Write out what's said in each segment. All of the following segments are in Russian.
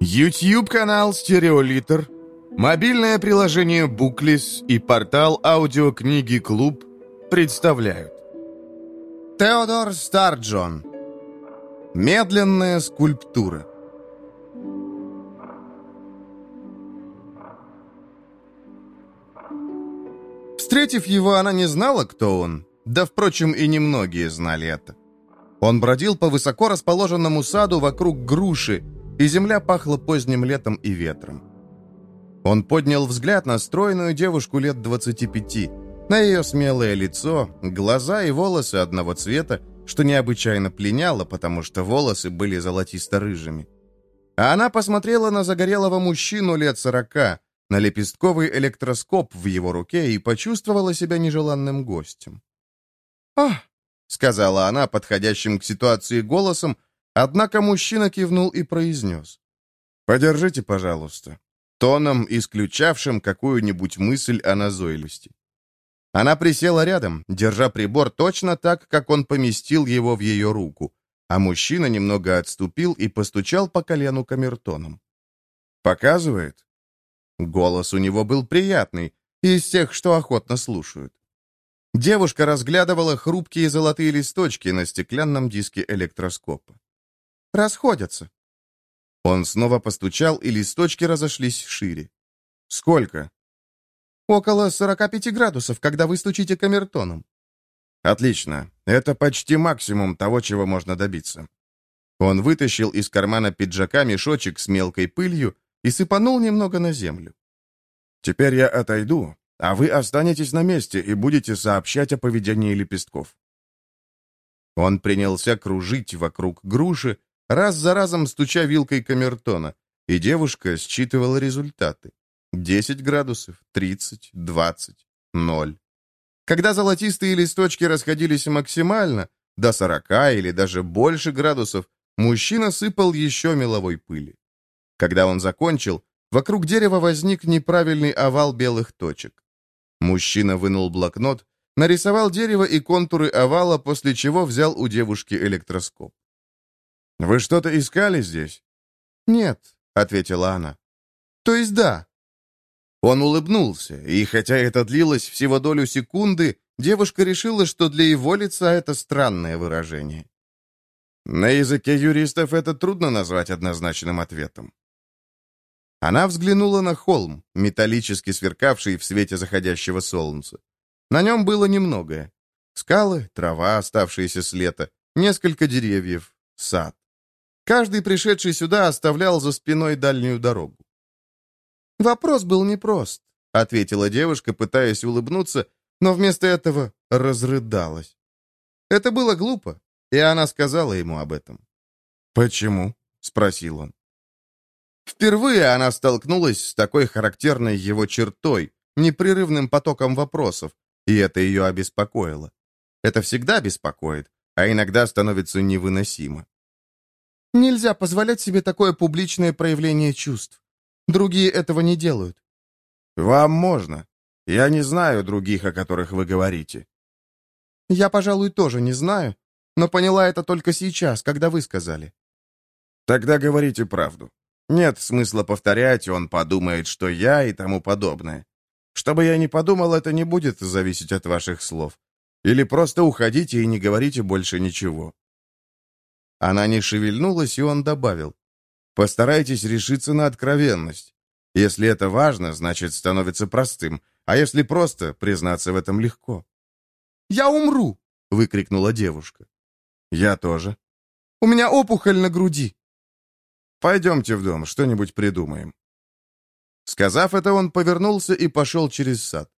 YouTube-канал «Стереолитр», мобильное приложение «Буклис» и портал аудиокниги «Клуб» представляют Теодор Старджон Медленная скульптура Встретив его, она не знала, кто он. Да, впрочем, и немногие знали это. Он бродил по высоко расположенному саду вокруг груши, и земля пахла поздним летом и ветром. Он поднял взгляд на стройную девушку лет 25, на ее смелое лицо, глаза и волосы одного цвета, что необычайно пленяло, потому что волосы были золотисто-рыжими. А она посмотрела на загорелого мужчину лет сорока, на лепестковый электроскоп в его руке и почувствовала себя нежеланным гостем. «Ах!» — сказала она подходящим к ситуации голосом, однако мужчина кивнул и произнес. «Подержите, пожалуйста», тоном, исключавшим какую-нибудь мысль о назойливости. Она присела рядом, держа прибор точно так, как он поместил его в ее руку, а мужчина немного отступил и постучал по колену камертоном. «Показывает?» Голос у него был приятный, из тех, что охотно слушают. Девушка разглядывала хрупкие золотые листочки на стеклянном диске электроскопа. «Расходятся». Он снова постучал, и листочки разошлись шире. «Сколько?» «Около 45 градусов, когда вы стучите камертоном». «Отлично. Это почти максимум того, чего можно добиться». Он вытащил из кармана пиджака мешочек с мелкой пылью и сыпанул немного на землю. «Теперь я отойду, а вы останетесь на месте и будете сообщать о поведении лепестков». Он принялся кружить вокруг груши, раз за разом стуча вилкой камертона, и девушка считывала результаты. 10 градусов, 30, 20, 0. Когда золотистые листочки расходились максимально, до 40 или даже больше градусов, мужчина сыпал еще меловой пыли. Когда он закончил, вокруг дерева возник неправильный овал белых точек. Мужчина вынул блокнот, нарисовал дерево и контуры овала, после чего взял у девушки электроскоп. «Вы что-то искали здесь?» «Нет», — ответила она. «То есть да». Он улыбнулся, и хотя это длилось всего долю секунды, девушка решила, что для его лица это странное выражение. На языке юристов это трудно назвать однозначным ответом. Она взглянула на холм, металлически сверкавший в свете заходящего солнца. На нем было немногое. Скалы, трава, оставшиеся с лета, несколько деревьев, сад. Каждый пришедший сюда оставлял за спиной дальнюю дорогу. «Вопрос был непрост», — ответила девушка, пытаясь улыбнуться, но вместо этого разрыдалась. Это было глупо, и она сказала ему об этом. «Почему?» — спросил он. Впервые она столкнулась с такой характерной его чертой, непрерывным потоком вопросов, и это ее обеспокоило. Это всегда беспокоит, а иногда становится невыносимо. Нельзя позволять себе такое публичное проявление чувств. Другие этого не делают. Вам можно. Я не знаю других, о которых вы говорите. Я, пожалуй, тоже не знаю, но поняла это только сейчас, когда вы сказали. Тогда говорите правду. Нет смысла повторять, он подумает, что я и тому подобное. Что бы я ни подумал, это не будет зависеть от ваших слов. Или просто уходите и не говорите больше ничего». Она не шевельнулась, и он добавил. «Постарайтесь решиться на откровенность. Если это важно, значит, становится простым, а если просто, признаться в этом легко». «Я умру!» — выкрикнула девушка. «Я тоже». «У меня опухоль на груди. Пойдемте в дом, что-нибудь придумаем». Сказав это, он повернулся и пошел через сад.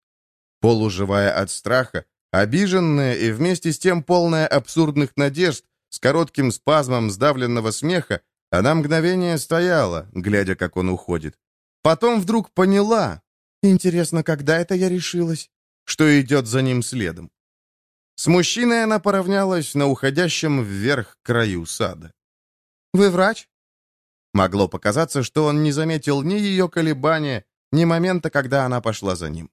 Полуживая от страха, обиженная и вместе с тем полная абсурдных надежд, с коротким спазмом сдавленного смеха, она мгновение стояла, глядя, как он уходит. Потом вдруг поняла, интересно, когда это я решилась, что идет за ним следом. С мужчиной она поравнялась на уходящем вверх краю сада. «Вы врач?» Могло показаться, что он не заметил ни ее колебания, ни момента, когда она пошла за ним.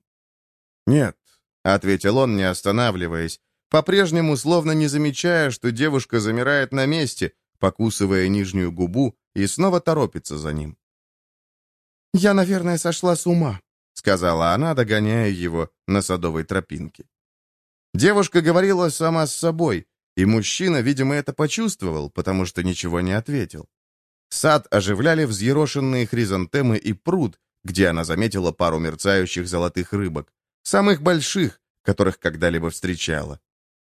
«Нет», — ответил он, не останавливаясь, по-прежнему словно не замечая, что девушка замирает на месте, покусывая нижнюю губу, и снова торопится за ним. «Я, наверное, сошла с ума», — сказала она, догоняя его на садовой тропинке. Девушка говорила сама с собой, и мужчина, видимо, это почувствовал, потому что ничего не ответил. Сад оживляли взъерошенные хризантемы и пруд, где она заметила пару мерцающих золотых рыбок, самых больших, которых когда-либо встречала.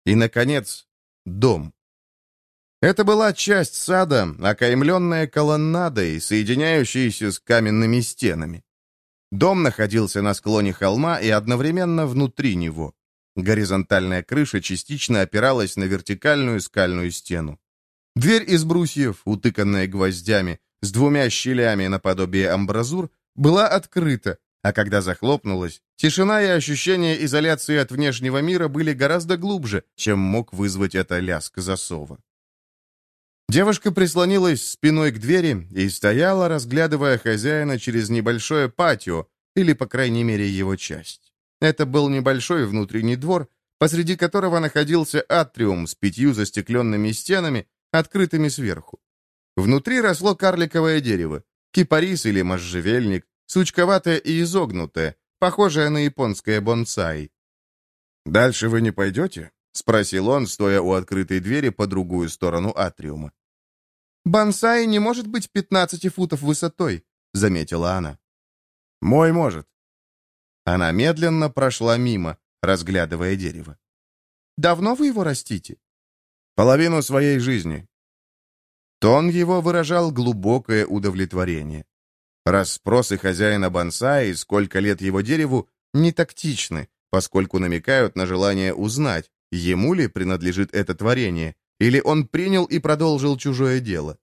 И, наконец, дом. Это была часть сада, окаймленная колоннадой, соединяющейся с каменными стенами. Дом находился на склоне холма и одновременно внутри него. Горизонтальная крыша частично опиралась на вертикальную скальную стену. Дверь из брусьев, утыканная гвоздями, с двумя щелями наподобие амбразур, была открыта, а когда захлопнулась, тишина и ощущение изоляции от внешнего мира были гораздо глубже, чем мог вызвать это лязг засова. Девушка прислонилась спиной к двери и стояла, разглядывая хозяина через небольшое патио, или, по крайней мере, его часть. Это был небольшой внутренний двор, посреди которого находился атриум с пятью застекленными стенами, открытыми сверху. Внутри росло карликовое дерево, кипарис или можжевельник, сучковатое и изогнутое, похожее на японское бонсай. «Дальше вы не пойдете?» — спросил он, стоя у открытой двери по другую сторону атриума. «Бонсай не может быть 15 футов высотой», — заметила она. «Мой может». Она медленно прошла мимо, разглядывая дерево. «Давно вы его растите?» «Половину своей жизни». Тон его выражал глубокое удовлетворение. Расспросы хозяина бонсай, сколько лет его дереву, не тактичны, поскольку намекают на желание узнать, ему ли принадлежит это творение, или он принял и продолжил чужое дело.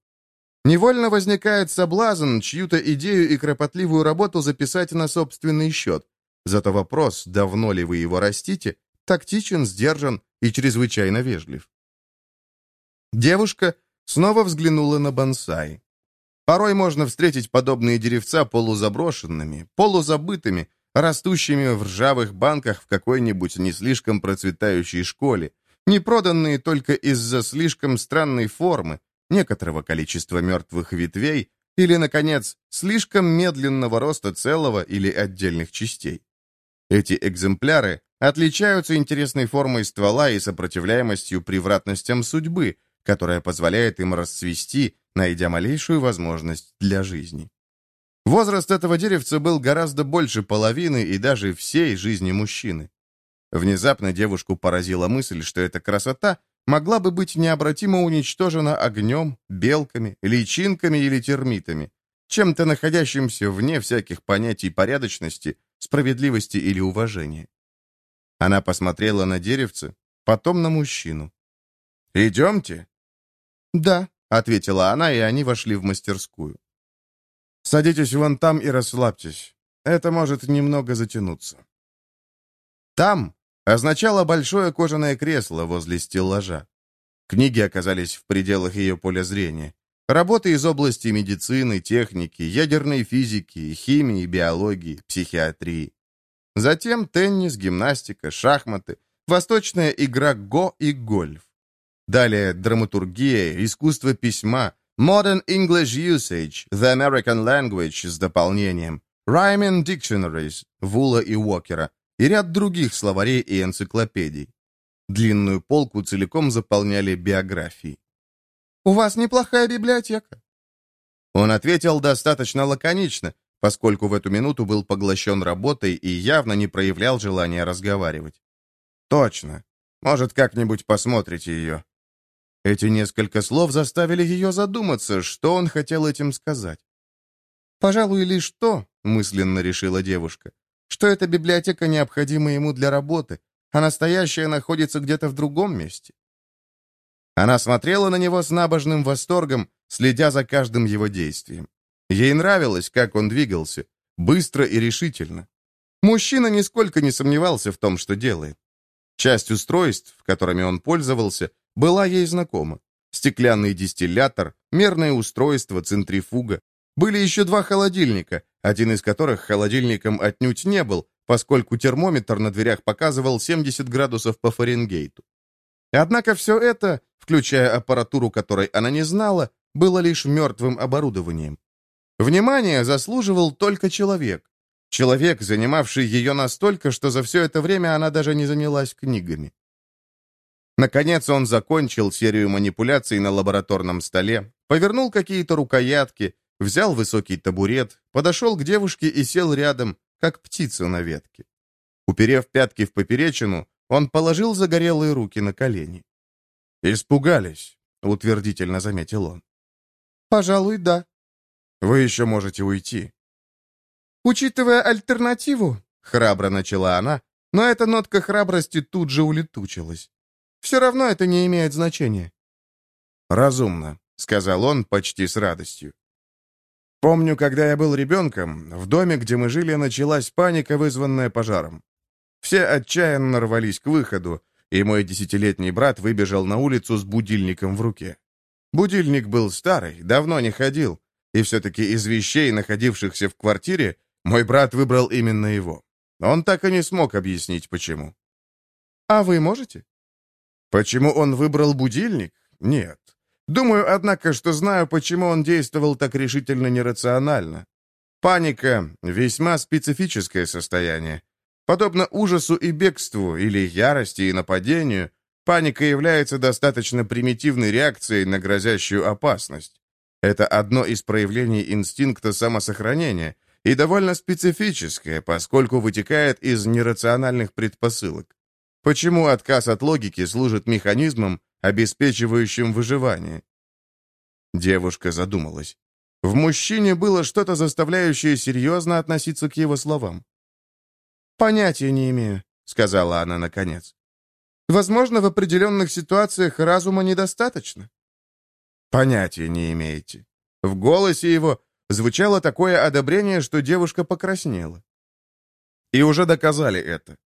Невольно возникает соблазн чью-то идею и кропотливую работу записать на собственный счет. Зато вопрос, давно ли вы его растите, тактичен, сдержан и чрезвычайно вежлив. Девушка снова взглянула на бонсай. Порой можно встретить подобные деревца полузаброшенными, полузабытыми, растущими в ржавых банках в какой-нибудь не слишком процветающей школе, не проданные только из-за слишком странной формы, некоторого количества мертвых ветвей или, наконец, слишком медленного роста целого или отдельных частей. Эти экземпляры отличаются интересной формой ствола и сопротивляемостью привратностям судьбы, которая позволяет им расцвести найдя малейшую возможность для жизни. Возраст этого деревца был гораздо больше половины и даже всей жизни мужчины. Внезапно девушку поразила мысль, что эта красота могла бы быть необратимо уничтожена огнем, белками, личинками или термитами, чем-то находящимся вне всяких понятий порядочности, справедливости или уважения. Она посмотрела на деревце, потом на мужчину. «Идемте?» «Да», — ответила она, и они вошли в мастерскую. «Садитесь вон там и расслабьтесь. Это может немного затянуться». «Там» означало большое кожаное кресло возле стеллажа. Книги оказались в пределах ее поля зрения. Работы из области медицины, техники, ядерной физики, химии, биологии, психиатрии. Затем теннис, гимнастика, шахматы, восточная игра го и гольф. Далее драматургия, искусство письма, Modern English Usage, The American Language с дополнением, Rhyming Dictionaries, Вула и Уокера и ряд других словарей и энциклопедий. Длинную полку целиком заполняли биографии. «У вас неплохая библиотека». Он ответил достаточно лаконично, поскольку в эту минуту был поглощен работой и явно не проявлял желания разговаривать. «Точно. Может, как-нибудь посмотрите ее. Эти несколько слов заставили ее задуматься, что он хотел этим сказать. «Пожалуй, лишь то», — мысленно решила девушка, «что эта библиотека необходима ему для работы, а настоящая находится где-то в другом месте». Она смотрела на него с набожным восторгом, следя за каждым его действием. Ей нравилось, как он двигался, быстро и решительно. Мужчина нисколько не сомневался в том, что делает. Часть устройств, которыми он пользовался, была ей знакома. Стеклянный дистиллятор, мерное устройство, центрифуга. Были еще два холодильника, один из которых холодильником отнюдь не был, поскольку термометр на дверях показывал 70 градусов по Фаренгейту. Однако все это, включая аппаратуру, которой она не знала, было лишь мертвым оборудованием. Внимание заслуживал только человек. Человек, занимавший ее настолько, что за все это время она даже не занялась книгами. Наконец он закончил серию манипуляций на лабораторном столе, повернул какие-то рукоятки, взял высокий табурет, подошел к девушке и сел рядом, как птица на ветке. Уперев пятки в поперечину, он положил загорелые руки на колени. «Испугались», — утвердительно заметил он. «Пожалуй, да». «Вы еще можете уйти». «Учитывая альтернативу», — храбро начала она, но эта нотка храбрости тут же улетучилась. «Все равно это не имеет значения». «Разумно», — сказал он почти с радостью. «Помню, когда я был ребенком, в доме, где мы жили, началась паника, вызванная пожаром. Все отчаянно рвались к выходу, и мой десятилетний брат выбежал на улицу с будильником в руке. Будильник был старый, давно не ходил, и все-таки из вещей, находившихся в квартире, мой брат выбрал именно его. Он так и не смог объяснить, почему. «А вы можете?» Почему он выбрал будильник? Нет. Думаю, однако, что знаю, почему он действовал так решительно нерационально. Паника — весьма специфическое состояние. Подобно ужасу и бегству, или ярости и нападению, паника является достаточно примитивной реакцией на грозящую опасность. Это одно из проявлений инстинкта самосохранения — и довольно специфическое, поскольку вытекает из нерациональных предпосылок. Почему отказ от логики служит механизмом, обеспечивающим выживание? Девушка задумалась. В мужчине было что-то, заставляющее серьезно относиться к его словам. «Понятия не имею», — сказала она наконец. «Возможно, в определенных ситуациях разума недостаточно». «Понятия не имеете». В голосе его Звучало такое одобрение, что девушка покраснела. И уже доказали это.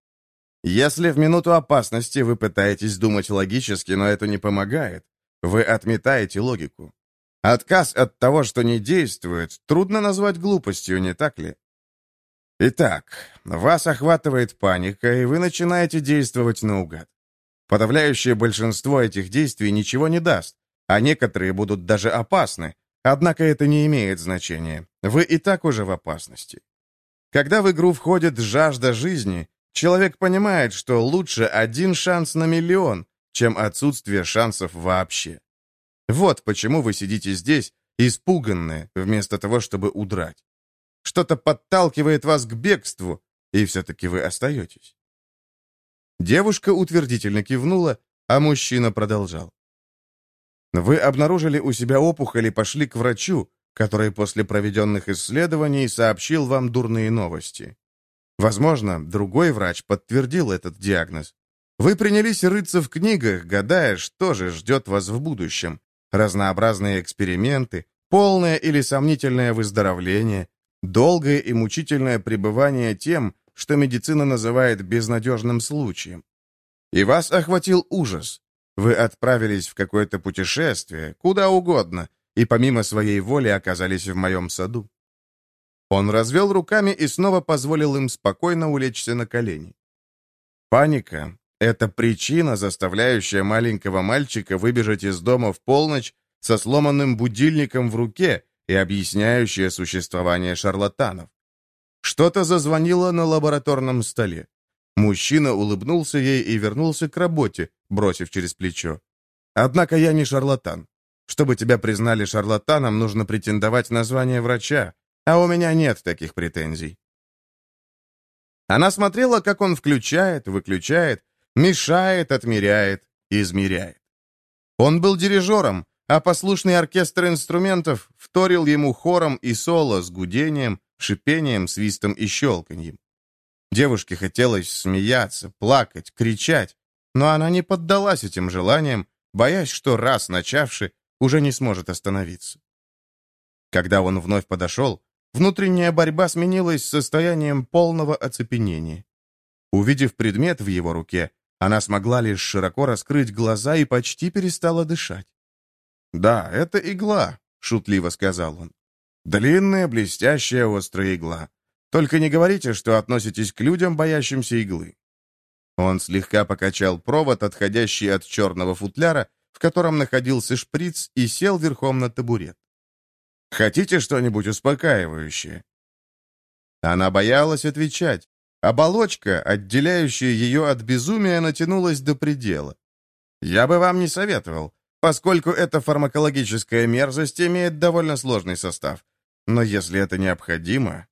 Если в минуту опасности вы пытаетесь думать логически, но это не помогает, вы отметаете логику. Отказ от того, что не действует, трудно назвать глупостью, не так ли? Итак, вас охватывает паника, и вы начинаете действовать наугад. Подавляющее большинство этих действий ничего не даст, а некоторые будут даже опасны, Однако это не имеет значения. Вы и так уже в опасности. Когда в игру входит жажда жизни, человек понимает, что лучше один шанс на миллион, чем отсутствие шансов вообще. Вот почему вы сидите здесь, испуганные, вместо того, чтобы удрать. Что-то подталкивает вас к бегству, и все-таки вы остаетесь. Девушка утвердительно кивнула, а мужчина продолжал. Вы обнаружили у себя опухоль и пошли к врачу, который после проведенных исследований сообщил вам дурные новости. Возможно, другой врач подтвердил этот диагноз. Вы принялись рыться в книгах, гадая, что же ждет вас в будущем. Разнообразные эксперименты, полное или сомнительное выздоровление, долгое и мучительное пребывание тем, что медицина называет безнадежным случаем. И вас охватил ужас, вы отправились в какое-то путешествие, куда угодно, и помимо своей воли оказались в моем саду». Он развел руками и снова позволил им спокойно улечься на колени. Паника — это причина, заставляющая маленького мальчика выбежать из дома в полночь со сломанным будильником в руке и объясняющая существование шарлатанов. Что-то зазвонило на лабораторном столе. Мужчина улыбнулся ей и вернулся к работе, бросив через плечо. «Однако я не шарлатан. Чтобы тебя признали шарлатаном, нужно претендовать на звание врача, а у меня нет таких претензий». Она смотрела, как он включает, выключает, мешает, отмеряет, измеряет. Он был дирижером, а послушный оркестр инструментов вторил ему хором и соло с гудением, шипением, свистом и щелканьем. Девушке хотелось смеяться, плакать, кричать, но она не поддалась этим желаниям, боясь, что раз начавши, уже не сможет остановиться. Когда он вновь подошел, внутренняя борьба сменилась состоянием полного оцепенения. Увидев предмет в его руке, она смогла лишь широко раскрыть глаза и почти перестала дышать. «Да, это игла», — шутливо сказал он. «Длинная, блестящая, острая игла. Только не говорите, что относитесь к людям, боящимся иглы». Он слегка покачал провод, отходящий от черного футляра, в котором находился шприц, и сел верхом на табурет. «Хотите что-нибудь успокаивающее?» Она боялась отвечать. Оболочка, отделяющая ее от безумия, натянулась до предела. «Я бы вам не советовал, поскольку эта фармакологическая мерзость имеет довольно сложный состав. Но если это необходимо...»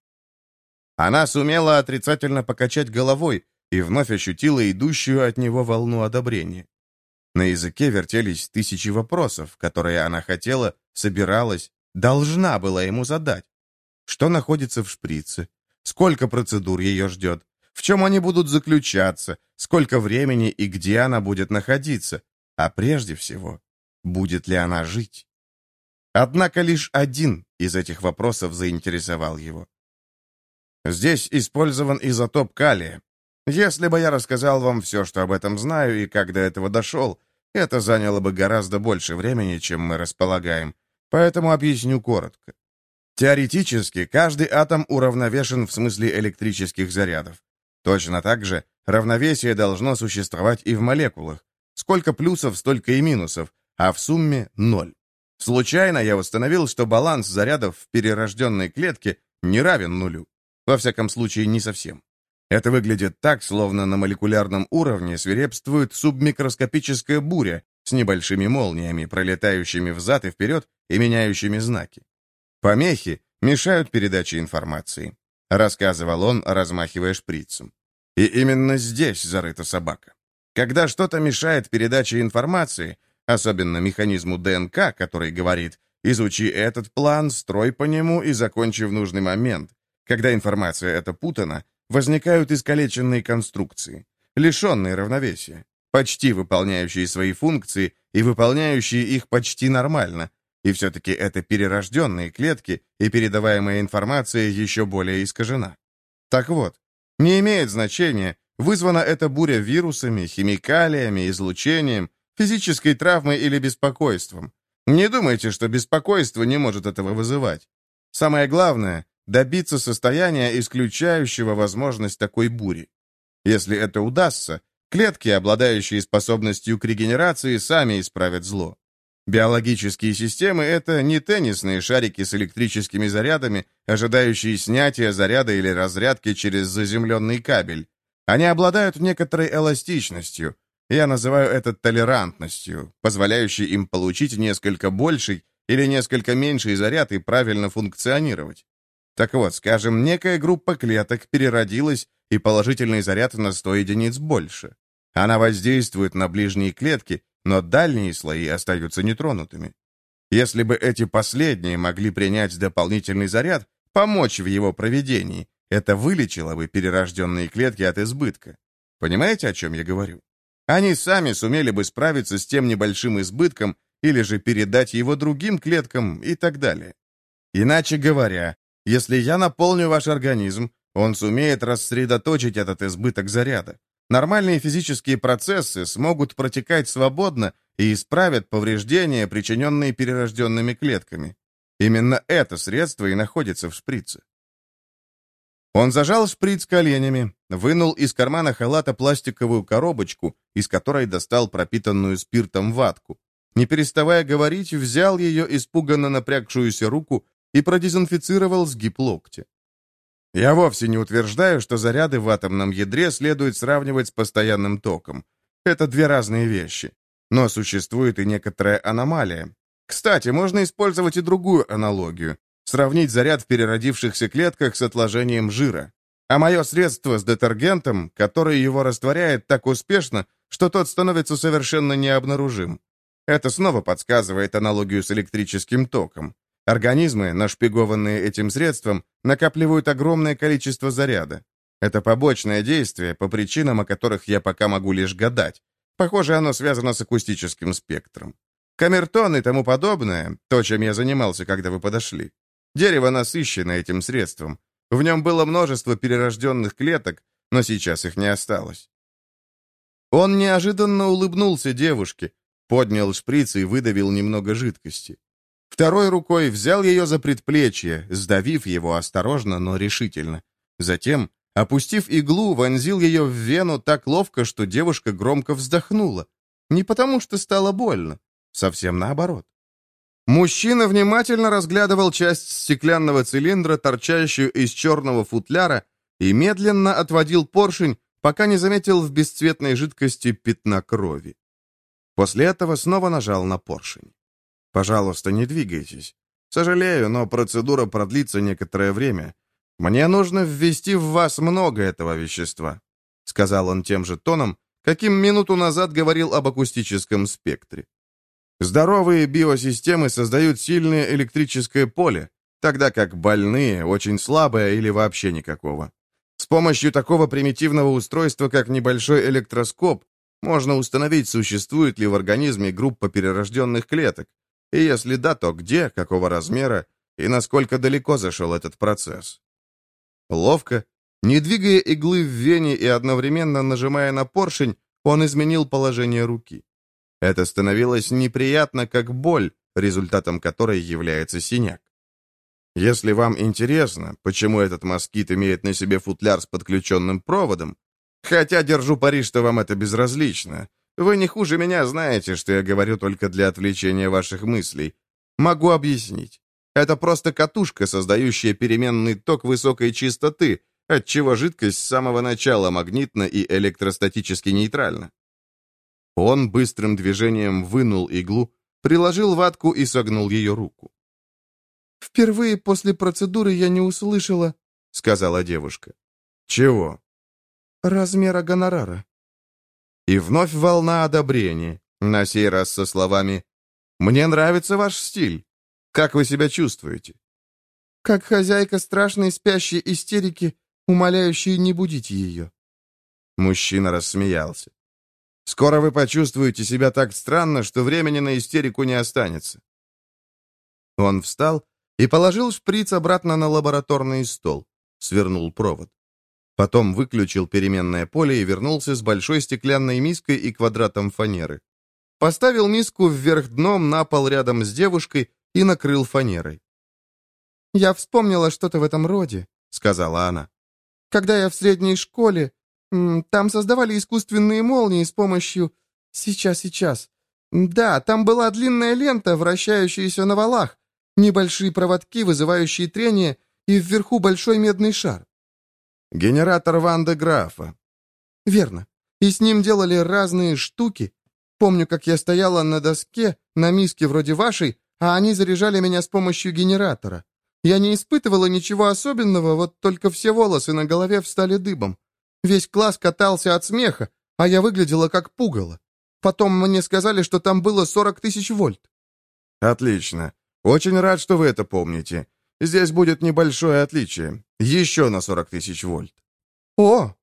Она сумела отрицательно покачать головой и вновь ощутила идущую от него волну одобрения. На языке вертелись тысячи вопросов, которые она хотела, собиралась, должна была ему задать. Что находится в шприце? Сколько процедур ее ждет? В чем они будут заключаться? Сколько времени и где она будет находиться? А прежде всего, будет ли она жить? Однако лишь один из этих вопросов заинтересовал его. Здесь использован изотоп калия. Если бы я рассказал вам все, что об этом знаю и как до этого дошел, это заняло бы гораздо больше времени, чем мы располагаем, поэтому объясню коротко. Теоретически, каждый атом уравновешен в смысле электрических зарядов. Точно так же равновесие должно существовать и в молекулах. Сколько плюсов, столько и минусов, а в сумме — ноль. Случайно я установил, что баланс зарядов в перерожденной клетке не равен нулю. Во всяком случае, не совсем. Это выглядит так, словно на молекулярном уровне свирепствует субмикроскопическая буря с небольшими молниями, пролетающими взад и вперед и меняющими знаки. Помехи мешают передаче информации, рассказывал он, размахивая шприцем. И именно здесь зарыта собака. Когда что-то мешает передаче информации, особенно механизму ДНК, который говорит «изучи этот план, строй по нему и закончи в нужный момент», когда информация эта путана, возникают искалеченные конструкции, лишенные равновесия, почти выполняющие свои функции и выполняющие их почти нормально, и все-таки это перерожденные клетки, и передаваемая информация еще более искажена. Так вот, не имеет значения, вызвана эта буря вирусами, химикалиями, излучением, физической травмой или беспокойством. Не думайте, что беспокойство не может этого вызывать. Самое главное добиться состояния, исключающего возможность такой бури. Если это удастся, клетки, обладающие способностью к регенерации, сами исправят зло. Биологические системы — это не теннисные шарики с электрическими зарядами, ожидающие снятия заряда или разрядки через заземленный кабель. Они обладают некоторой эластичностью. Я называю это толерантностью, позволяющей им получить несколько больший или несколько меньший заряд и правильно функционировать. Так вот, скажем, некая группа клеток переродилась, и положительный заряд на 100 единиц больше. Она воздействует на ближние клетки, но дальние слои остаются нетронутыми. Если бы эти последние могли принять дополнительный заряд, помочь в его проведении, это вылечило бы перерожденные клетки от избытка. Понимаете, о чем я говорю? Они сами сумели бы справиться с тем небольшим избытком или же передать его другим клеткам и так далее. Иначе говоря, если я наполню ваш организм, он сумеет рассредоточить этот избыток заряда. Нормальные физические процессы смогут протекать свободно и исправят повреждения, причиненные перерожденными клетками. Именно это средство и находится в шприце. Он зажал шприц коленями, вынул из кармана халата пластиковую коробочку, из которой достал пропитанную спиртом ватку. Не переставая говорить, взял ее испуганно напрягшуюся руку и продезинфицировал сгиб локтя. Я вовсе не утверждаю, что заряды в атомном ядре следует сравнивать с постоянным током. Это две разные вещи. Но существует и некоторая аномалия. Кстати, можно использовать и другую аналогию. Сравнить заряд в переродившихся клетках с отложением жира. А мое средство с детергентом, который его растворяет так успешно, что тот становится совершенно необнаружим. Это снова подсказывает аналогию с электрическим током. Организмы, нашпигованные этим средством, накапливают огромное количество заряда. Это побочное действие, по причинам, о которых я пока могу лишь гадать. Похоже, оно связано с акустическим спектром. Камертон и тому подобное, то, чем я занимался, когда вы подошли. Дерево насыщено этим средством. В нем было множество перерожденных клеток, но сейчас их не осталось. Он неожиданно улыбнулся девушке, поднял шприц и выдавил немного жидкости. Второй рукой взял ее за предплечье, сдавив его осторожно, но решительно. Затем Опустив иглу, вонзил ее в вену так ловко, что девушка громко вздохнула. Не потому что стало больно, совсем наоборот. Мужчина внимательно разглядывал часть стеклянного цилиндра, торчащую из черного футляра, и медленно отводил поршень, пока не заметил в бесцветной жидкости пятна крови. После этого снова нажал на поршень. «Пожалуйста, не двигайтесь. Сожалею, но процедура продлится некоторое время. Мне нужно ввести в вас много этого вещества», — сказал он тем же тоном, каким минуту назад говорил об акустическом спектре. Здоровые биосистемы создают сильное электрическое поле, тогда как больные очень слабое или вообще никакого. С помощью такого примитивного устройства, как небольшой электроскоп, можно установить, существует ли в организме группа перерожденных клеток, и если да, то где, какого размера и насколько далеко зашел этот процесс. Ловко, не двигая иглы в вене и одновременно нажимая на поршень, он изменил положение руки. Это становилось неприятно, как боль, результатом которой является синяк. Если вам интересно, почему этот москит имеет на себе футляр с подключенным проводом, хотя держу пари, что вам это безразлично, вы не хуже меня знаете, что я говорю только для отвлечения ваших мыслей. Могу объяснить. Это просто катушка, создающая переменный ток высокой частоты, отчего жидкость с самого начала магнитна и электростатически нейтральна. Он быстрым движением вынул иглу, приложил ватку и согнул ее руку. «Впервые после процедуры я не услышала», — сказала девушка. «Чего?» «Размера гонорара». И вновь волна одобрения, на сей раз со словами «Мне нравится ваш стиль. Как вы себя чувствуете?» «Как хозяйка страшной спящей истерики, умоляющей не будить ее». Мужчина рассмеялся. Скоро вы почувствуете себя так странно, что времени на истерику не останется». Он встал и положил шприц обратно на лабораторный стол, свернул провод. Потом выключил переменное поле и вернулся с большой стеклянной миской и квадратом фанеры. Поставил миску вверх дном на пол рядом с девушкой и накрыл фанерой. «Я вспомнила что-то в этом роде», — сказала она. «Когда я в средней школе, там создавали искусственные молнии с помощью... Сейчас, сейчас. Да, там была длинная лента, вращающаяся на валах, небольшие проводки, вызывающие трение, и вверху большой медный шар. Генератор Ван де Графа. Верно. И с ним делали разные штуки. Помню, как я стояла на доске, на миске вроде вашей, а они заряжали меня с помощью генератора. Я не испытывала ничего особенного, вот только все волосы на голове встали дыбом. Весь класс катался от смеха, а я выглядела как пугало. Потом мне сказали, что там было 40 тысяч вольт. Отлично. Очень рад, что вы это помните. Здесь будет небольшое отличие. Еще на 40 тысяч вольт. О!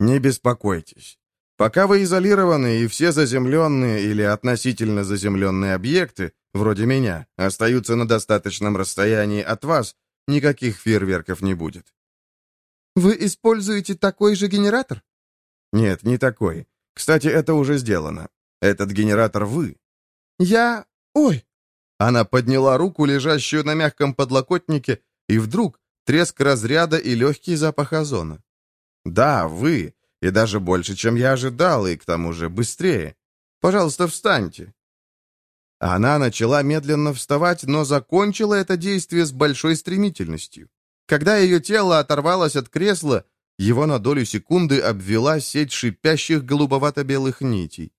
Не беспокойтесь. Пока вы изолированы, и все заземленные или относительно заземленные объекты, вроде меня, остаются на достаточном расстоянии от вас, никаких фейерверков не будет. Вы используете такой же генератор? Нет, не такой. Кстати, это уже сделано. Этот генератор вы. Я... Ой! Она подняла руку, лежащую на мягком подлокотнике, и вдруг треск разряда и легкий запах озона. Да, вы, и даже больше, чем я ожидал, и к тому же быстрее. Пожалуйста, встаньте. Она начала медленно вставать, но закончила это действие с большой стремительностью. Когда ее тело оторвалось от кресла, его на долю секунды обвела сеть шипящих голубовато-белых нитей.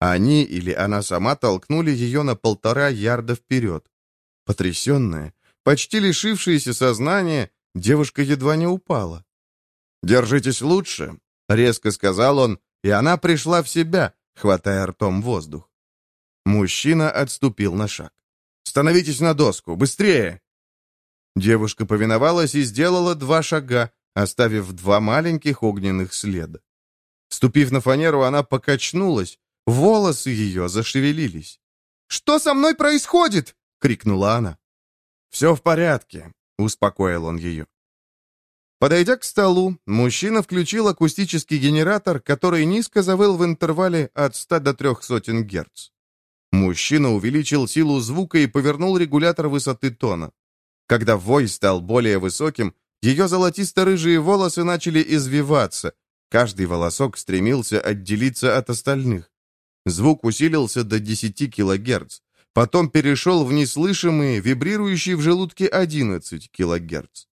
Они или она сама толкнули ее на полтора ярда вперед. Потрясенная, почти лишившаяся сознания, девушка едва не упала. «Держитесь лучше», — резко сказал он, и она пришла в себя, хватая ртом воздух. Мужчина отступил на шаг. «Становитесь на доску! Быстрее!» Девушка повиновалась и сделала два шага, оставив два маленьких огненных следа. Ступив на фанеру, она покачнулась, волосы ее зашевелились. «Что со мной происходит?» — крикнула она. «Все в порядке», — успокоил он ее. Подойдя к столу, мужчина включил акустический генератор, который низко завыл в интервале от 100 до 300 Гц. Мужчина увеличил силу звука и повернул регулятор высоты тона. Когда вой стал более высоким, Ее золотисто-рыжие волосы начали извиваться. Каждый волосок стремился отделиться от остальных. Звук усилился до 10 килогерц. Потом перешел в неслышимые, вибрирующие в желудке 11 килогерц.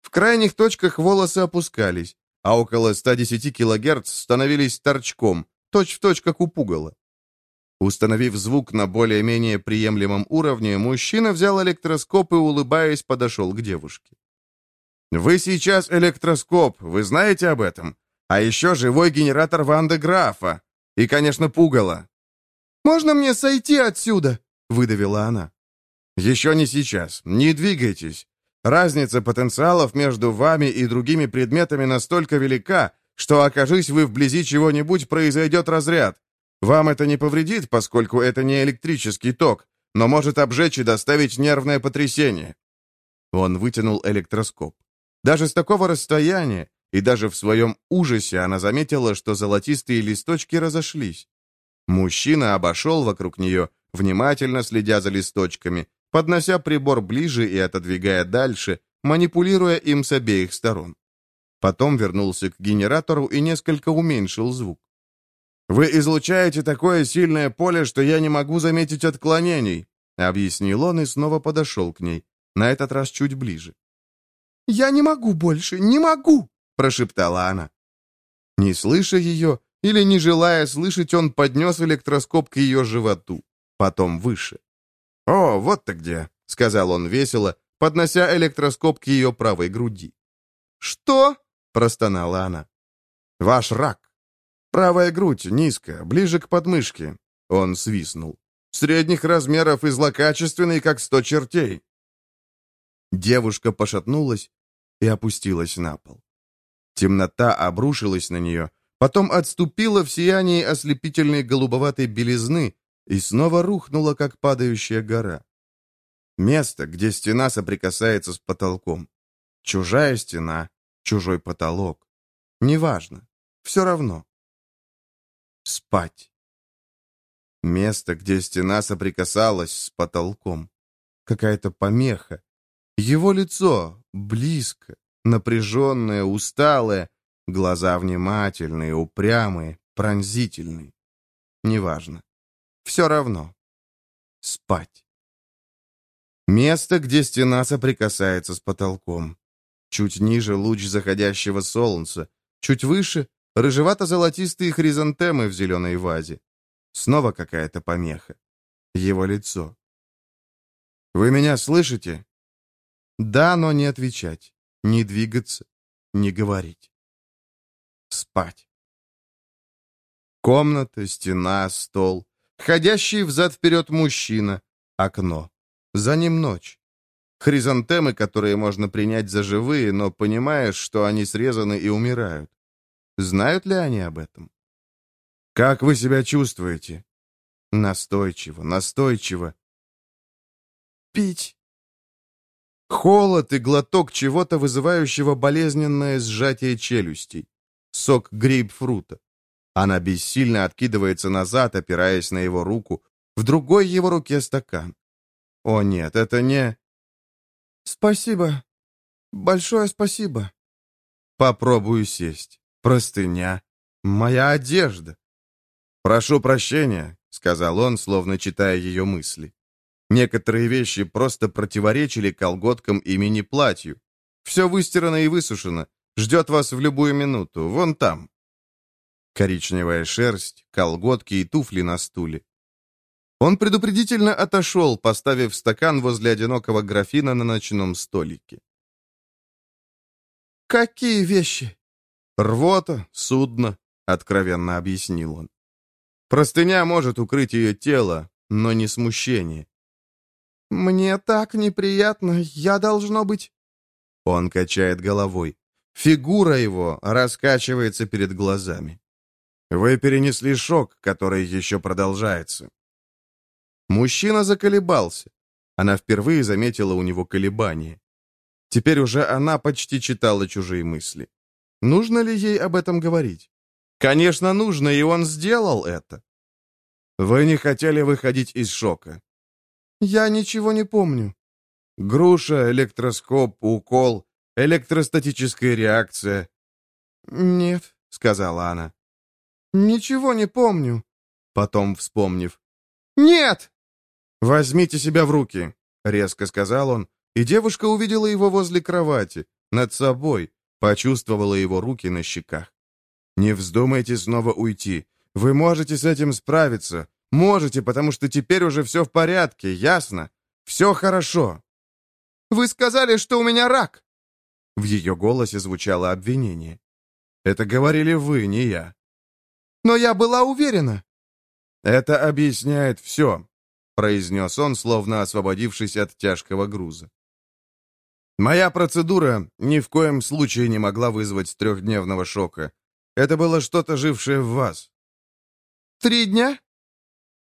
В крайних точках волосы опускались, а около 110 килогерц становились торчком, точь-в-точь, точь, как у пугала. Установив звук на более-менее приемлемом уровне, мужчина взял электроскоп и, улыбаясь, подошел к девушке. «Вы сейчас электроскоп, вы знаете об этом? А еще живой генератор Ванды Графа. И, конечно, пугало». «Можно мне сойти отсюда?» — выдавила она. «Еще не сейчас. Не двигайтесь. Разница потенциалов между вами и другими предметами настолько велика, что, окажись вы вблизи чего-нибудь, произойдет разряд. Вам это не повредит, поскольку это не электрический ток, но может обжечь и доставить нервное потрясение». Он вытянул электроскоп. Даже с такого расстояния, и даже в своем ужасе она заметила, что золотистые листочки разошлись. Мужчина обошел вокруг нее, внимательно следя за листочками, поднося прибор ближе и отодвигая дальше, манипулируя им с обеих сторон. Потом вернулся к генератору и несколько уменьшил звук. «Вы излучаете такое сильное поле, что я не могу заметить отклонений», объяснил он и снова подошел к ней, на этот раз чуть ближе. «Я не могу больше, не могу!» — прошептала она. Не слыша ее или не желая слышать, он поднес электроскоп к ее животу, потом выше. «О, вот ты где!» — сказал он весело, поднося электроскоп к ее правой груди. «Что?» — простонала она. «Ваш рак. Правая грудь, низко, ближе к подмышке». Он свистнул. «Средних размеров и злокачественный, как сто чертей. Девушка пошатнулась и опустилась на пол. Темнота обрушилась на нее, потом отступила в сиянии ослепительной голубоватой белизны и снова рухнула, как падающая гора. Место, где стена соприкасается с потолком. Чужая стена, чужой потолок. Неважно. Все равно. Спать. Место, где стена соприкасалась с потолком. Какая-то помеха, его лицо близко, напряженное, усталое, глаза внимательные, упрямые, пронзительные. Неважно. Все равно. Спать. Место, где стена соприкасается с потолком. Чуть ниже луч заходящего солнца. Чуть выше — рыжевато-золотистые хризантемы в зеленой вазе. Снова какая-то помеха. Его лицо. «Вы меня слышите?» Да, но не отвечать, не двигаться, не говорить. Спать. Комната, стена, стол. Ходящий взад-вперед мужчина. Окно. За ним ночь. Хризантемы, которые можно принять за живые, но понимаешь, что они срезаны и умирают. Знают ли они об этом? Как вы себя чувствуете? Настойчиво, настойчиво. Пить. Холод и глоток чего-то, вызывающего болезненное сжатие челюстей. Сок грейпфрута. Она бессильно откидывается назад, опираясь на его руку. В другой его руке стакан. О нет, это не... Спасибо. Большое спасибо. Попробую сесть. Простыня. Моя одежда. Прошу прощения, сказал он, словно читая ее мысли. Некоторые вещи просто противоречили колготкам и мини-платью. Все выстирано и высушено. Ждет вас в любую минуту. Вон там. Коричневая шерсть, колготки и туфли на стуле. Он предупредительно отошел, поставив стакан возле одинокого графина на ночном столике. «Какие вещи?» «Рвота, судно», — откровенно объяснил он. Простыня может укрыть ее тело, но не смущение. «Мне так неприятно, я должно быть...» Он качает головой. Фигура его раскачивается перед глазами. Вы перенесли шок, который еще продолжается. Мужчина заколебался. Она впервые заметила у него колебания. Теперь уже она почти читала чужие мысли. Нужно ли ей об этом говорить? Конечно, нужно, и он сделал это. Вы не хотели выходить из шока. «Я ничего не помню». Груша, электроскоп, укол. Электростатическая реакция?» «Нет», — сказала она. «Ничего не помню». Потом, вспомнив. «Нет!» «Возьмите себя в руки», — резко сказал он, и девушка увидела его возле кровати, над собой, почувствовала его руки на щеках. «Не вздумайте снова уйти. Вы можете с этим справиться. Можете, потому что теперь уже все в порядке, ясно? Все хорошо». «Вы сказали, что у меня рак!» В ее голосе звучало обвинение. «Это говорили вы, не я». «Но я была уверена». «Это объясняет все», — произнес он, словно освободившись от тяжкого груза. «Моя процедура ни в коем случае не могла вызвать трехдневного шока. Это было что-то, жившее в вас». «Три дня?»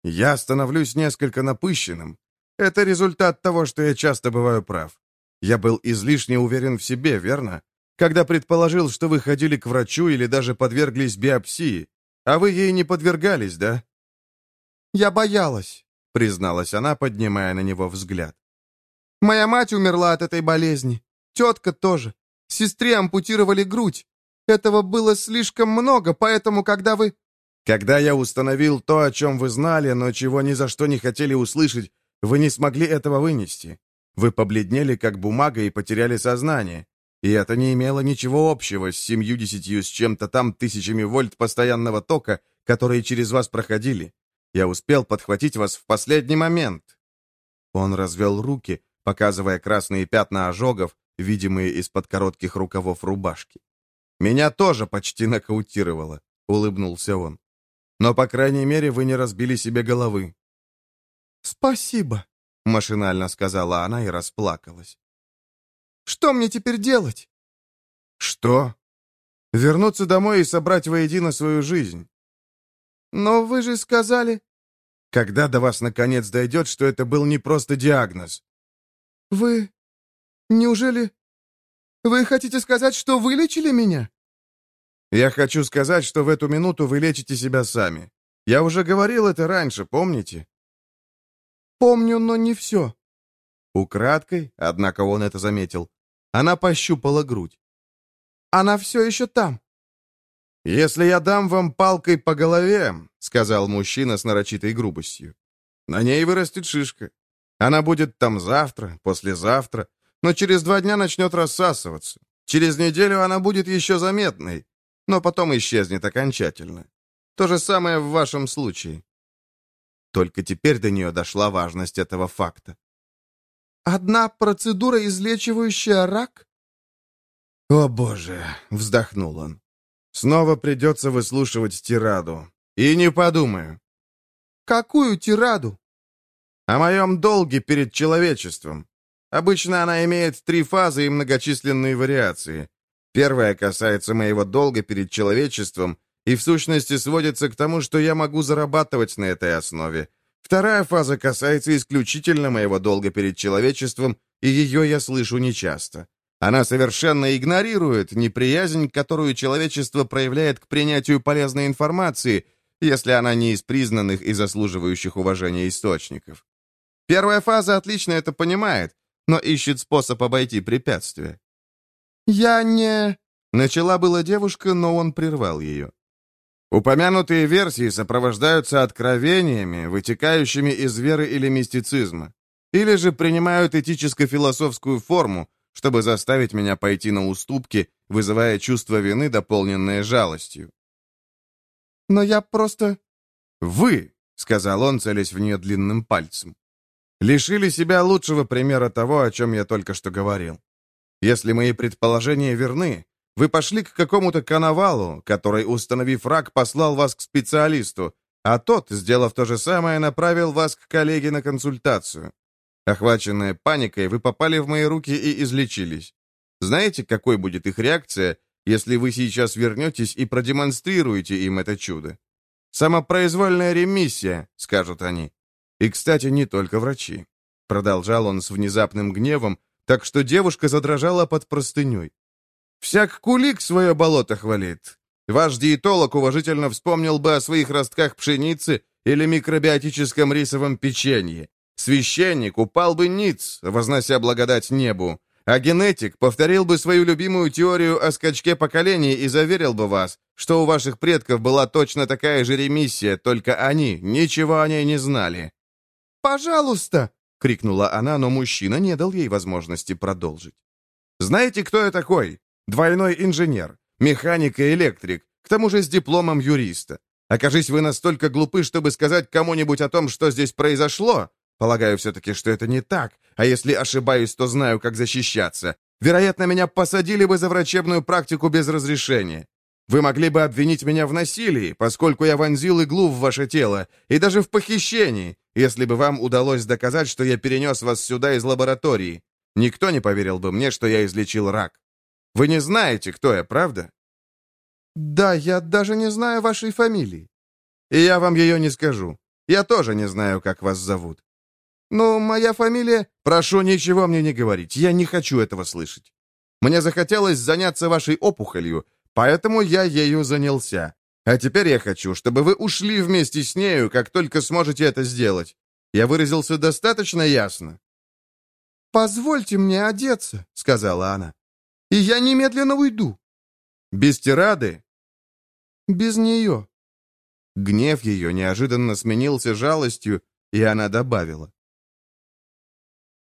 «Я становлюсь несколько напыщенным. Это результат того, что я часто бываю прав. Я был излишне уверен в себе, верно? Когда предположил, что вы ходили к врачу или даже подверглись биопсии. А вы ей не подвергались, да?» «Я боялась», — призналась она, поднимая на него взгляд. «Моя мать умерла от этой болезни. Тетка тоже. Сестре ампутировали грудь. Этого было слишком много, поэтому, когда вы...» «Когда я установил то, о чем вы знали, но чего ни за что не хотели услышать, вы не смогли этого вынести. Вы побледнели, как бумага, и потеряли сознание. И это не имело ничего общего с семью-десятью с чем-то там тысячами вольт постоянного тока, которые через вас проходили. Я успел подхватить вас в последний момент». Он развел руки, показывая красные пятна ожогов, видимые из-под коротких рукавов рубашки. «Меня тоже почти нокаутировало», — улыбнулся он. «Но, по крайней мере, вы не разбили себе головы». «Спасибо», — машинально сказала она и расплакалась. «Что мне теперь делать?» «Что? Вернуться домой и собрать воедино свою жизнь». «Но вы же сказали...» «Когда до вас наконец дойдет, что это был не просто диагноз?» «Вы... неужели... вы хотите сказать, что вылечили меня?» «Я хочу сказать, что в эту минуту вы лечите себя сами. Я уже говорил это раньше, помните?» «Помню, но не все». Украдкой, однако он это заметил, она пощупала грудь. «Она все еще там». «Если я дам вам палкой по голове», — сказал мужчина с нарочитой грубостью, — «на ней вырастет шишка. Она будет там завтра, послезавтра, но через два дня начнет рассасываться. Через неделю она будет еще заметной, но потом исчезнет окончательно. То же самое в вашем случае. Только теперь до нее дошла важность этого факта. «Одна процедура, излечивающая рак?» «О, Боже!» — вздохнул он. «Снова придется выслушивать тираду. И не подумаю». «Какую тираду?» «О моем долге перед человечеством. Обычно она имеет три фазы и многочисленные вариации. Первая касается моего долга перед человечеством и в сущности сводится к тому, что я могу зарабатывать на этой основе. Вторая фаза касается исключительно моего долга перед человечеством, и ее я слышу нечасто. Она совершенно игнорирует неприязнь, которую человечество проявляет к принятию полезной информации, если она не из признанных и заслуживающих уважения источников. Первая фаза отлично это понимает, но ищет способ обойти препятствие. «Я не...» Начала была девушка, но он прервал ее. Упомянутые версии сопровождаются откровениями, вытекающими из веры или мистицизма, или же принимают этическо-философскую форму, чтобы заставить меня пойти на уступки, вызывая чувство вины, дополненное жалостью. «Но я просто...» «Вы», — сказал он, целясь в нее длинным пальцем, лишили себя лучшего примера того, о чем я только что говорил. Если мои предположения верны, вы пошли к какому-то коновалу, который, установив рак, послал вас к специалисту, а тот, сделав то же самое, направил вас к коллеге на консультацию. Охваченная паникой, вы попали в мои руки и излечились. Знаете, какой будет их реакция, если вы сейчас вернетесь и продемонстрируете им это чудо? Самопроизвольная ремиссия, скажут они. И, кстати, не только врачи. Продолжал он с внезапным гневом, так что девушка задрожала под простыней. Всяк кулик свое болото хвалит. Ваш диетолог уважительно вспомнил бы о своих ростках пшеницы или микробиотическом рисовом печенье. Священник упал бы ниц, вознося благодать небу. а генетик повторил бы свою любимую теорию о скачке поколений и заверил бы вас, что у ваших предков была точно такая же ремиссия, только они ничего о ней не знали. «Пожалуйста!» — крикнула она, но мужчина не дал ей возможности продолжить. «Знаете, кто я такой? Двойной инженер, механик и электрик, к тому же с дипломом юриста. Окажись вы настолько глупы, чтобы сказать кому-нибудь о том, что здесь произошло, полагаю все-таки, что это не так, а если ошибаюсь, то знаю, как защищаться. Вероятно, меня посадили бы за врачебную практику без разрешения. Вы могли бы обвинить меня в насилии, поскольку я вонзил иглу в ваше тело, и даже в похищении, если бы вам удалось доказать, что я перенес вас сюда из лаборатории. Никто не поверил бы мне, что я излечил рак. Вы не знаете, кто я, правда? Да, я даже не знаю вашей фамилии. И я вам ее не скажу. Я тоже не знаю, как вас зовут. Но моя фамилия... Прошу ничего мне не говорить, я не хочу этого слышать. Мне захотелось заняться вашей опухолью, поэтому я ею занялся. А теперь я хочу, чтобы вы ушли вместе с нею, как только сможете это сделать. Я выразился достаточно ясно?» «Позвольте мне одеться», — сказала она. «И я немедленно уйду». «Без тирады?» «Без нее». Гнев ее неожиданно сменился жалостью, и она добавила.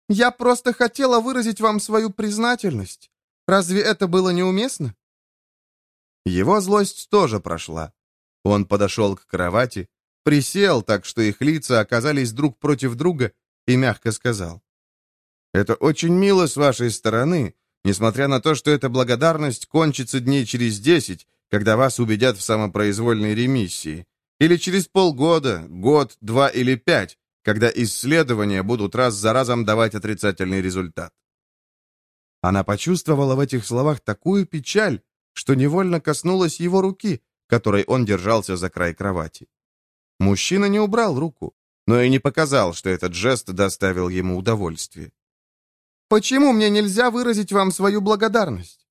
«Я просто хотела выразить вам свою признательность. Разве это было неуместно?» Его злость тоже прошла. Он подошел к кровати, присел так, что их лица оказались друг против друга, и мягко сказал. «Это очень мило с вашей стороны, несмотря на то, что эта благодарность кончится дней через десять, когда вас убедят в самопроизвольной ремиссии, или через полгода, год, два или пять, когда исследования будут раз за разом давать отрицательный результат. Она почувствовала в этих словах такую печаль, что невольно коснулась его руки, которой он держался за край кровати. Мужчина не убрал руку, но и не показал, что этот жест доставил ему удовольствие. «Почему мне нельзя выразить вам свою благодарность?»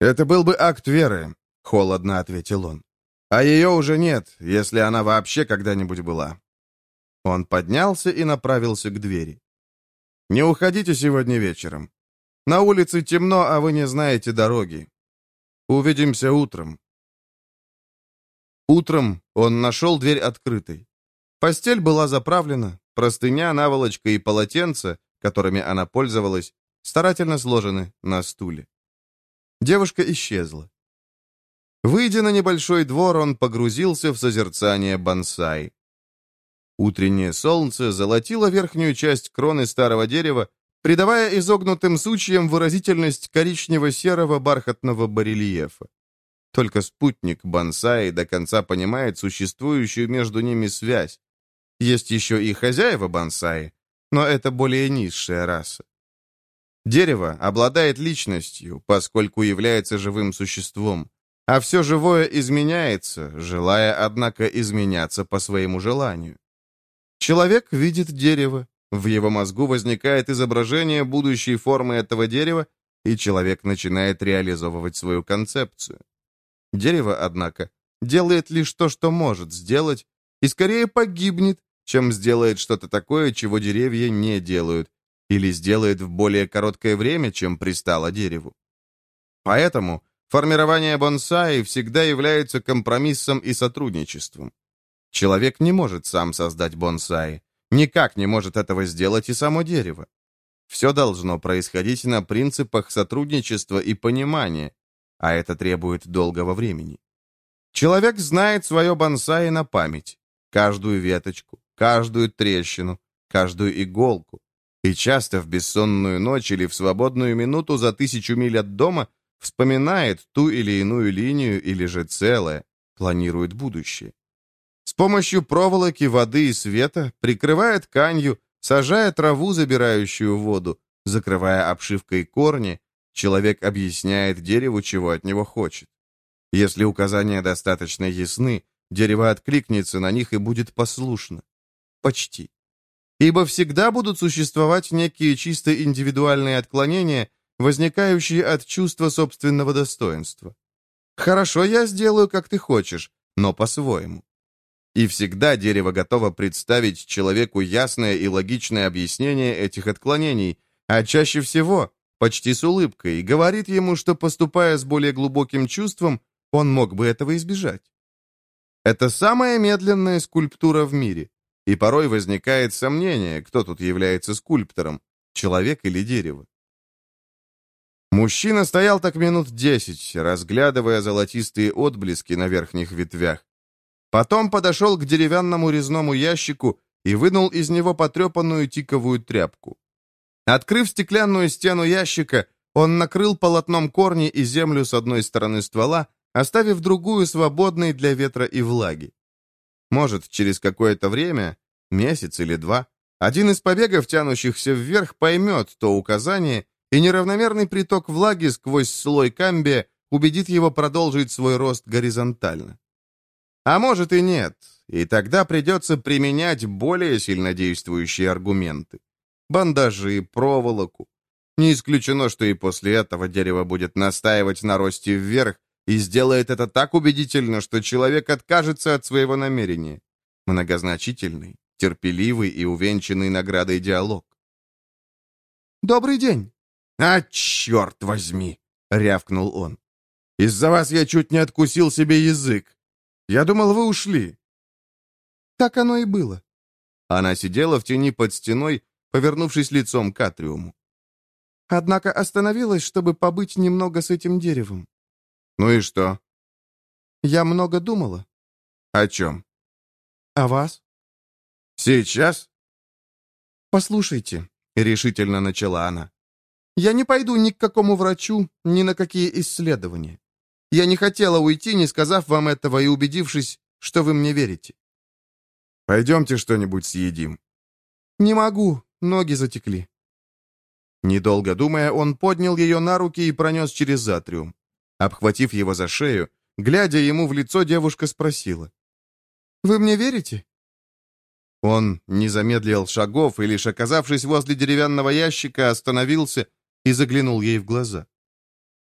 «Это был бы акт веры», — холодно ответил он. «А ее уже нет, если она вообще когда-нибудь была». Он поднялся и направился к двери. «Не уходите сегодня вечером. На улице темно, а вы не знаете дороги. Увидимся утром». Утром он нашел дверь открытой. Постель была заправлена, простыня, наволочка и полотенце, которыми она пользовалась, старательно сложены на стуле. Девушка исчезла. Выйдя на небольшой двор, он погрузился в созерцание бонсай. Утреннее солнце золотило верхнюю часть кроны старого дерева, придавая изогнутым сучьям выразительность коричнево-серого бархатного барельефа. Только спутник бонсаи до конца понимает существующую между ними связь. Есть еще и хозяева бонсаи, но это более низшая раса. Дерево обладает личностью, поскольку является живым существом, а все живое изменяется, желая, однако, изменяться по своему желанию. Человек видит дерево, в его мозгу возникает изображение будущей формы этого дерева, и человек начинает реализовывать свою концепцию. Дерево, однако, делает лишь то, что может сделать, и скорее погибнет, чем сделает что-то такое, чего деревья не делают, или сделает в более короткое время, чем пристало дереву. Поэтому формирование бонсай всегда является компромиссом и сотрудничеством. Человек не может сам создать бонсай, Никак не может этого сделать и само дерево. Все должно происходить на принципах сотрудничества и понимания, а это требует долгого времени. Человек знает свое бонсай на память. Каждую веточку, каждую трещину, каждую иголку. И часто в бессонную ночь или в свободную минуту за тысячу миль от дома вспоминает ту или иную линию или же целое, планирует будущее. С помощью проволоки, воды и света, прикрывая тканью, сажая траву, забирающую воду, закрывая обшивкой корни, человек объясняет дереву, чего от него хочет. Если указания достаточно ясны, дерево откликнется на них и будет послушно. Почти. Ибо всегда будут существовать некие чисто индивидуальные отклонения, возникающие от чувства собственного достоинства. Хорошо, я сделаю, как ты хочешь, но по-своему. И всегда дерево готово представить человеку ясное и логичное объяснение этих отклонений, а чаще всего, почти с улыбкой, говорит ему, что, поступая с более глубоким чувством, он мог бы этого избежать. Это самая медленная скульптура в мире, и порой возникает сомнение, кто тут является скульптором, человек или дерево. Мужчина стоял так минут десять, разглядывая золотистые отблески на верхних ветвях. Потом подошел к деревянному резному ящику и вынул из него потрепанную тиковую тряпку. Открыв стеклянную стену ящика, он накрыл полотном корни и землю с одной стороны ствола, оставив другую свободной для ветра и влаги. Может, через какое-то время, месяц или два, один из побегов, тянущихся вверх, поймет то указание, и неравномерный приток влаги сквозь слой камбия убедит его продолжить свой рост горизонтально. А может и нет, и тогда придется применять более сильнодействующие аргументы. Бандажи, проволоку. Не исключено, что и после этого дерево будет настаивать на росте вверх и сделает это так убедительно, что человек откажется от своего намерения. Многозначительный, терпеливый и увенчанный наградой диалог. «Добрый день!» «А, черт возьми!» — рявкнул он. «Из-за вас я чуть не откусил себе язык. Я думал, вы ушли». Так оно и было. Она сидела в тени под стеной, повернувшись лицом к атриуму. Однако остановилась, чтобы побыть немного с этим деревом. «Ну и что?» «Я много думала». «О чем?» «О вас». «Сейчас?» «Послушайте», — решительно начала она. Я не пойду ни к какому врачу, ни на какие исследования. Я не хотела уйти, не сказав вам этого и убедившись, что вы мне верите. Пойдемте что-нибудь съедим. Не могу, ноги затекли. Недолго думая, он поднял ее на руки и пронес через атриум. Обхватив его за шею, глядя ему в лицо, девушка спросила. «Вы мне верите?» Он не замедлил шагов и, лишь оказавшись возле деревянного ящика, остановился и заглянул ей в глаза.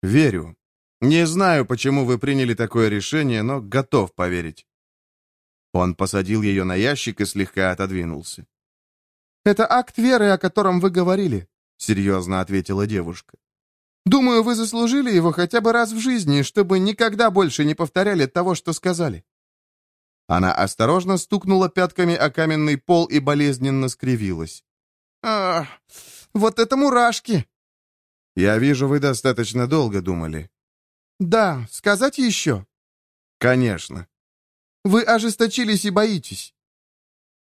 «Верю. Не знаю, почему вы приняли такое решение, но готов поверить». Он посадил ее на ящик и слегка отодвинулся. «Это акт веры, о котором вы говорили», — серьезно ответила девушка. «Думаю, вы заслужили его хотя бы раз в жизни, чтобы никогда больше не повторяли того, что сказали». Она осторожно стукнула пятками о каменный пол и болезненно скривилась. «Ах, вот это мурашки!» «Я вижу, вы достаточно долго думали». «Да, сказать еще?» «Конечно». «Вы ожесточились и боитесь».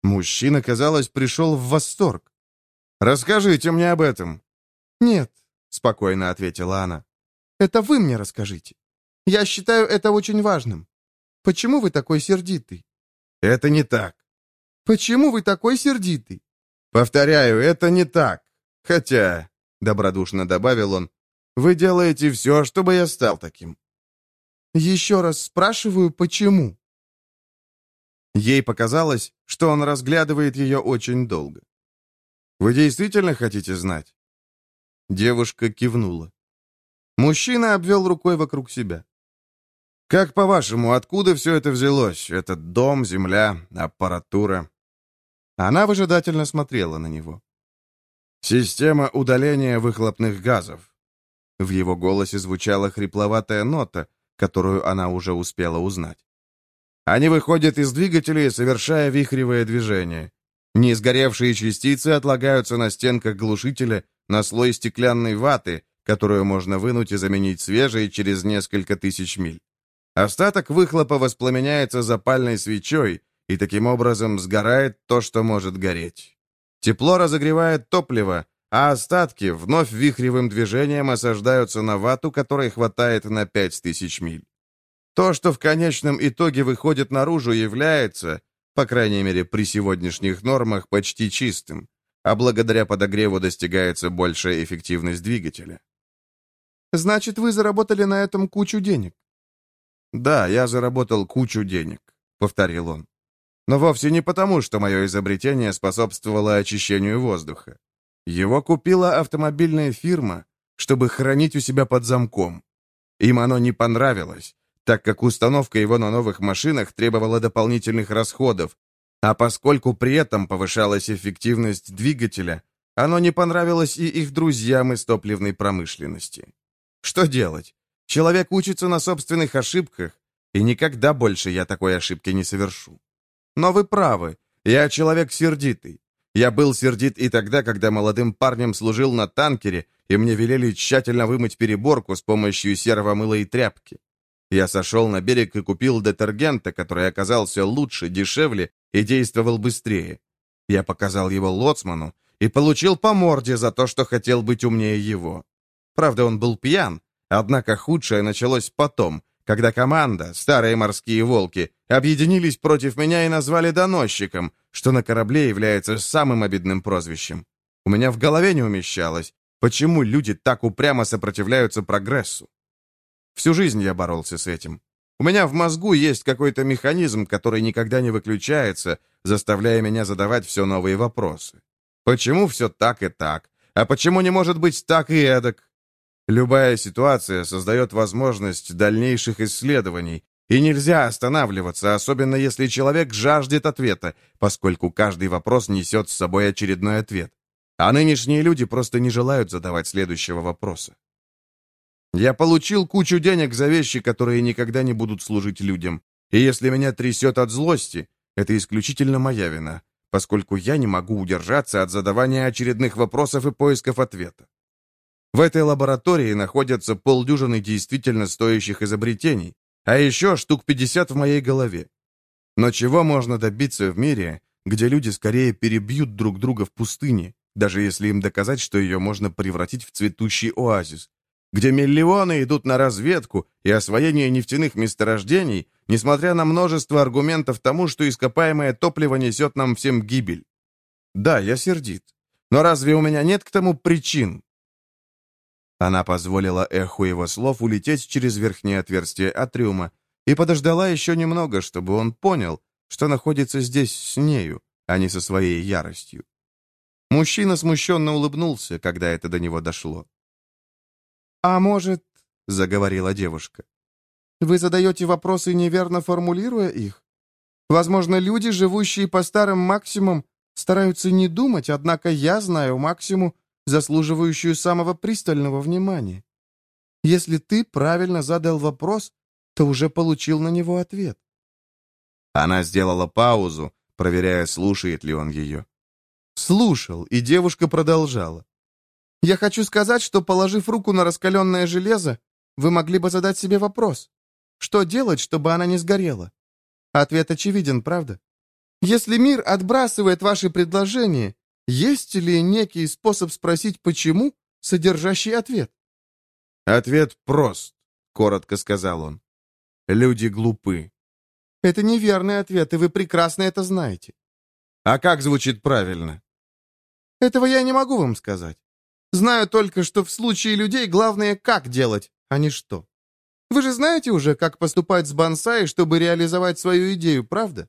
Мужчина, казалось, пришел в восторг. «Расскажите мне об этом». «Нет», — спокойно ответила она. «Это вы мне расскажите. Я считаю это очень важным. Почему вы такой сердитый?» «Это не так». «Почему вы такой сердитый?» «Повторяю, это не так. Хотя...» — добродушно добавил он. «Вы делаете все, чтобы я стал таким». «Еще раз спрашиваю, почему?» Ей показалось, что он разглядывает ее очень долго. «Вы действительно хотите знать?» Девушка кивнула. Мужчина обвел рукой вокруг себя. «Как по-вашему, откуда все это взялось? Этот дом, земля, аппаратура?» Она выжидательно смотрела на него. «Система удаления выхлопных газов». В его голосе звучала хрипловатая нота, которую она уже успела узнать. Они выходят из двигателей, совершая вихревое движение. Несгоревшие частицы отлагаются на стенках глушителя на слой стеклянной ваты, которую можно вынуть и заменить свежей через несколько тысяч миль. Остаток выхлопа воспламеняется запальной свечой, и таким образом сгорает то, что может гореть. Тепло разогревает топливо, а остатки вновь вихревым движением осаждаются на вату, которой хватает на 5000 миль. То, что в конечном итоге выходит наружу, является, по крайней мере при сегодняшних нормах, почти чистым, а благодаря подогреву достигается большая эффективность двигателя. «Значит, вы заработали на этом кучу денег?» «Да, я заработал кучу денег», — повторил он. Но вовсе не потому, что мое изобретение способствовало очищению воздуха. Его купила автомобильная фирма, чтобы хранить у себя под замком. Им оно не понравилось, так как установка его на новых машинах требовала дополнительных расходов, а поскольку при этом повышалась эффективность двигателя, оно не понравилось и их друзьям из топливной промышленности. Что делать? Человек учится на собственных ошибках, и никогда больше я такой ошибки не совершу. Но вы правы, я человек сердитый. Я был сердит и тогда, когда молодым парнем служил на танкере, и мне велели тщательно вымыть переборку с помощью серого мыла и тряпки. Я сошел на берег и купил детергента, который оказался лучше, дешевле и действовал быстрее. Я показал его лоцману и получил по морде за то, что хотел быть умнее его. Правда, он был пьян, однако худшее началось потом, когда команда, старые морские волки, объединились против меня и назвали доносчиком, что на корабле является самым обидным прозвищем. У меня в голове не умещалось, почему люди так упрямо сопротивляются прогрессу. Всю жизнь я боролся с этим. У меня в мозгу есть какой-то механизм, который никогда не выключается, заставляя меня задавать все новые вопросы. Почему все так и так? А почему не может быть так и эдак? Любая ситуация создает возможность дальнейших исследований, и нельзя останавливаться, особенно если человек жаждет ответа, поскольку каждый вопрос несет с собой очередной ответ. А нынешние люди просто не желают задавать следующего вопроса. Я получил кучу денег за вещи, которые никогда не будут служить людям. И если меня трясет от злости, это исключительно моя вина, поскольку я не могу удержаться от задавания очередных вопросов и поисков ответа. В этой лаборатории находятся полдюжины действительно стоящих изобретений, а еще штук 50 в моей голове. Но чего можно добиться в мире, где люди скорее перебьют друг друга в пустыне, даже если им доказать, что ее можно превратить в цветущий оазис, где миллионы идут на разведку и освоение нефтяных месторождений, несмотря на множество аргументов тому, что ископаемое топливо несет нам всем гибель. Да, я сердит. Но разве у меня нет к тому причин, она позволила эху его слов улететь через верхнее отверстие атриума и подождала еще немного, чтобы он понял, что находится здесь с нею, а не со своей яростью. Мужчина смущенно улыбнулся, когда это до него дошло. «А может, — заговорила девушка, — вы задаете вопросы, неверно формулируя их? Возможно, люди, живущие по старым максимумам, стараются не думать, однако я знаю максимум, заслуживающую самого пристального внимания. Если ты правильно задал вопрос, то уже получил на него ответ. Она сделала паузу, проверяя, слушает ли он ее. Слушал, и девушка продолжала. «Я хочу сказать, что, положив руку на раскаленное железо, вы могли бы задать себе вопрос. Что делать, чтобы она не сгорела? Ответ очевиден, правда? Если мир отбрасывает ваши предложения, есть ли некий способ спросить «почему», содержащий ответ? «Ответ прост», — коротко сказал он. «Люди глупы». «Это неверный ответ, и вы прекрасно это знаете». «А как звучит правильно?» «Этого я не могу вам сказать. Знаю только, что в случае людей главное, как делать, а не что. Вы же знаете уже, как поступать с бонсай, чтобы реализовать свою идею, правда?»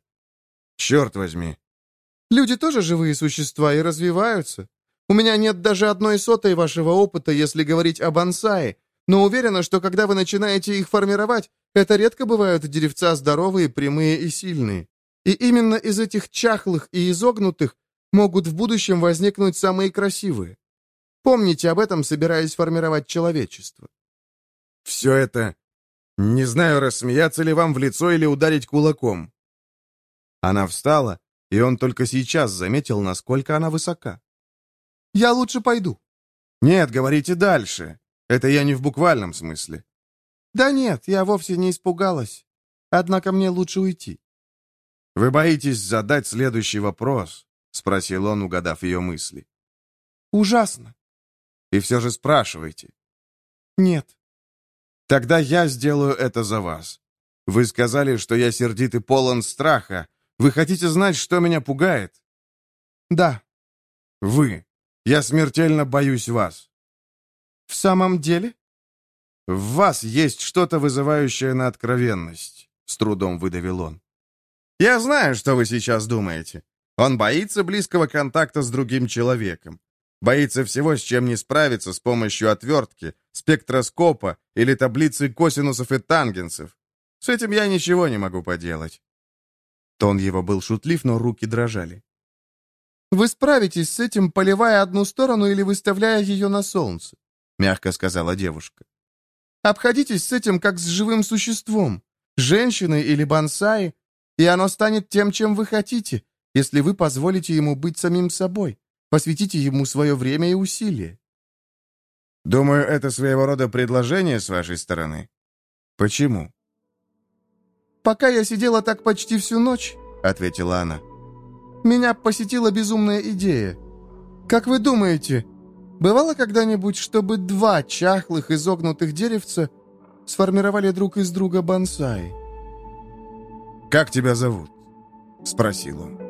«Черт возьми, Люди тоже живые существа и развиваются. У меня нет даже одной сотой вашего опыта, если говорить о бонсае, но уверена, что когда вы начинаете их формировать, это редко бывают деревца здоровые, прямые и сильные. И именно из этих чахлых и изогнутых могут в будущем возникнуть самые красивые. Помните об этом, собираясь формировать человечество. Все это... Не знаю, рассмеяться ли вам в лицо или ударить кулаком. Она встала, и он только сейчас заметил, насколько она высока. «Я лучше пойду». «Нет, говорите дальше. Это я не в буквальном смысле». «Да нет, я вовсе не испугалась. Однако мне лучше уйти». «Вы боитесь задать следующий вопрос?» — спросил он, угадав ее мысли. «Ужасно». «И все же спрашиваете?» «Нет». «Тогда я сделаю это за вас. Вы сказали, что я сердит и полон страха, вы хотите знать, что меня пугает?» «Да». «Вы. Я смертельно боюсь вас». «В самом деле?» «В вас есть что-то, вызывающее на откровенность», — с трудом выдавил он. «Я знаю, что вы сейчас думаете. Он боится близкого контакта с другим человеком. Боится всего, с чем не справиться с помощью отвертки, спектроскопа или таблицы косинусов и тангенсов. С этим я ничего не могу поделать. Тон его был шутлив, но руки дрожали. Вы справитесь с этим, поливая одну сторону или выставляя ее на солнце», — мягко сказала девушка. «Обходитесь с этим, как с живым существом, женщиной или бонсай, и оно станет тем, чем вы хотите, если вы позволите ему быть самим собой, посвятите ему свое время и усилия». «Думаю, это своего рода предложение с вашей стороны. Почему?» «Пока я сидела так почти всю ночь», — ответила она, — «меня посетила безумная идея. Как вы думаете, бывало когда-нибудь, чтобы два чахлых изогнутых деревца сформировали друг из друга бонсай?» «Как тебя зовут?» — спросил он.